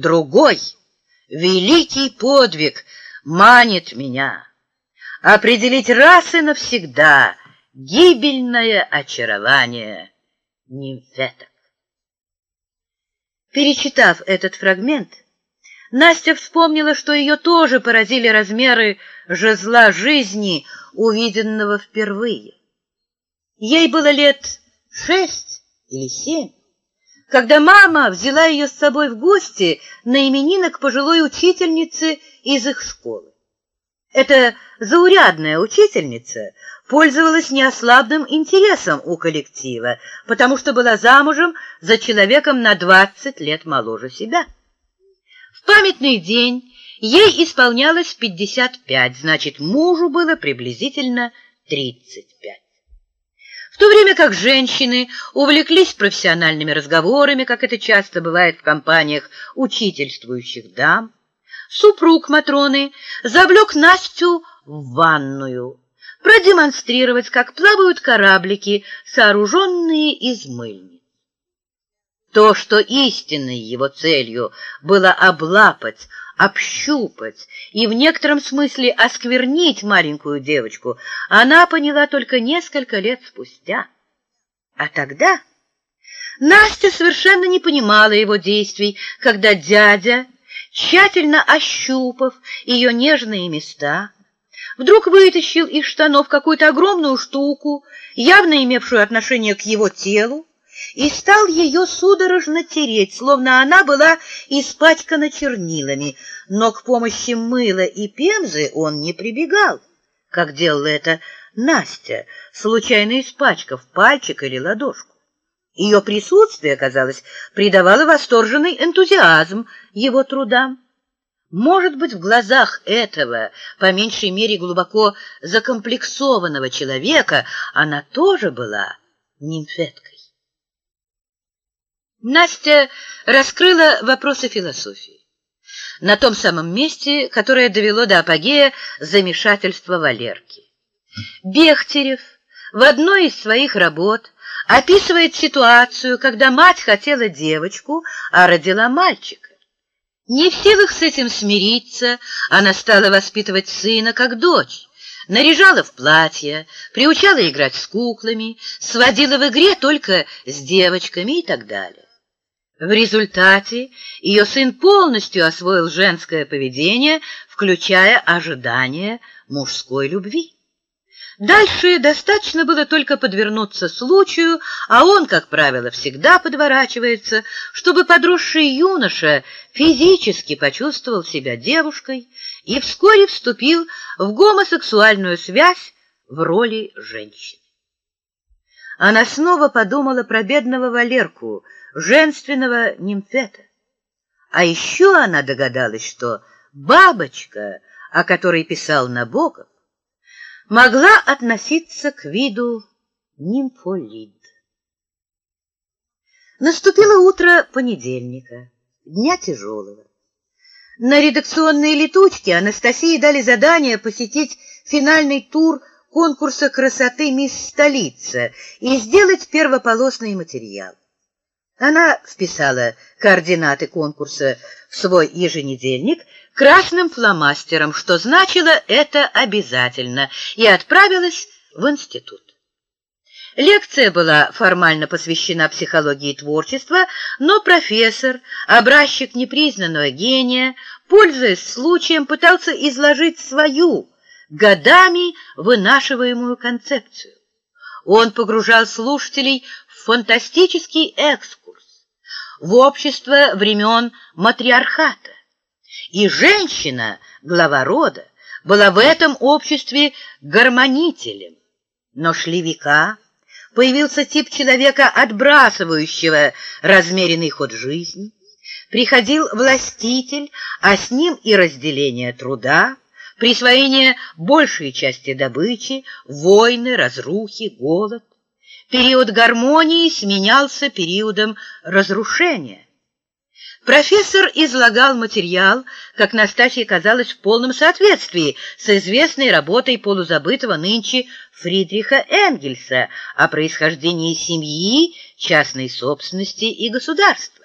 Другой, великий подвиг манит меня. Определить раз и навсегда гибельное очарование нимфеток. Перечитав этот фрагмент, Настя вспомнила, что ее тоже поразили размеры жезла жизни, увиденного впервые. Ей было лет шесть или семь, когда мама взяла ее с собой в гости на именинок пожилой учительницы из их школы. Эта заурядная учительница пользовалась неослабным интересом у коллектива, потому что была замужем за человеком на двадцать лет моложе себя. В памятный день ей исполнялось пятьдесят пять, значит, мужу было приблизительно тридцать пять. То время как женщины увлеклись профессиональными разговорами, как это часто бывает в компаниях учительствующих дам, супруг Матроны завлек Настю в ванную, продемонстрировать, как плавают кораблики, сооруженные из мыльниц. То, что истинной его целью было облапать, общупать и в некотором смысле осквернить маленькую девочку, она поняла только несколько лет спустя. А тогда Настя совершенно не понимала его действий, когда дядя, тщательно ощупав ее нежные места, вдруг вытащил из штанов какую-то огромную штуку, явно имевшую отношение к его телу, и стал ее судорожно тереть, словно она была испачкана чернилами, но к помощи мыла и пемзы он не прибегал, как делала это Настя, случайно испачкав пальчик или ладошку. Ее присутствие, казалось, придавало восторженный энтузиазм его трудам. Может быть, в глазах этого, по меньшей мере глубоко закомплексованного человека, она тоже была нимфеткой. Настя раскрыла вопросы философии. На том самом месте, которое довело до апогея замешательства Валерки. Бехтерев в одной из своих работ описывает ситуацию, когда мать хотела девочку, а родила мальчика. Не в силах с этим смириться, она стала воспитывать сына как дочь наряжала в платье, приучала играть с куклами, сводила в игре только с девочками и так далее. В результате ее сын полностью освоил женское поведение, включая ожидание мужской любви. Дальше достаточно было только подвернуться случаю, а он, как правило, всегда подворачивается, чтобы подросший юноша физически почувствовал себя девушкой и вскоре вступил в гомосексуальную связь в роли женщины. Она снова подумала про бедного Валерку – женственного нимфета. А еще она догадалась, что бабочка, о которой писал Набоков, могла относиться к виду нимфолид. Наступило утро понедельника, дня тяжелого. На редакционные летучки Анастасии дали задание посетить финальный тур конкурса красоты «Мисс Столица» и сделать первополосный материал. Она вписала координаты конкурса в свой еженедельник красным фломастером, что значило это обязательно, и отправилась в институт. Лекция была формально посвящена психологии творчества, но профессор, образчик непризнанного гения, пользуясь случаем, пытался изложить свою, годами вынашиваемую концепцию. Он погружал слушателей в фантастический экскурс, в общество времен матриархата. И женщина, глава рода, была в этом обществе гармонителем. Но шли века, появился тип человека, отбрасывающего размеренный ход жизни, приходил властитель, а с ним и разделение труда, присвоение большей части добычи, войны, разрухи, голод. Период гармонии сменялся периодом разрушения. Профессор излагал материал, как Настасье казалось, в полном соответствии с известной работой полузабытого нынче Фридриха Энгельса о происхождении семьи, частной собственности и государства.